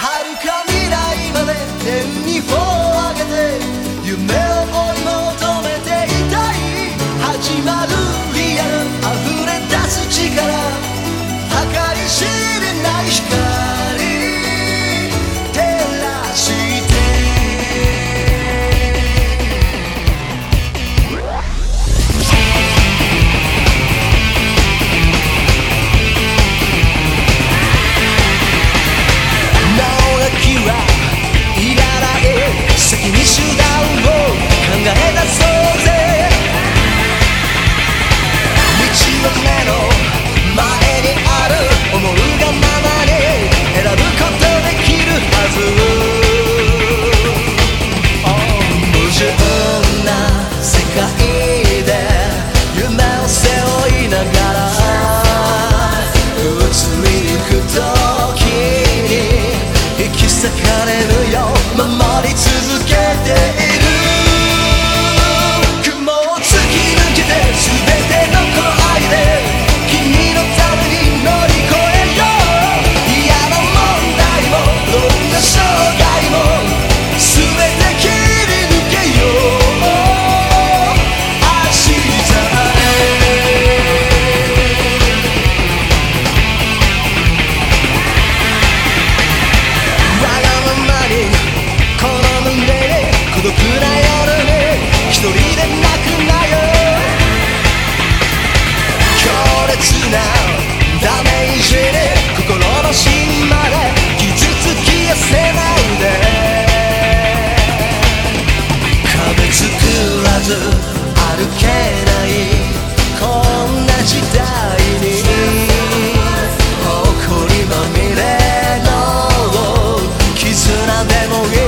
遥か未来まで天にフォーでもいい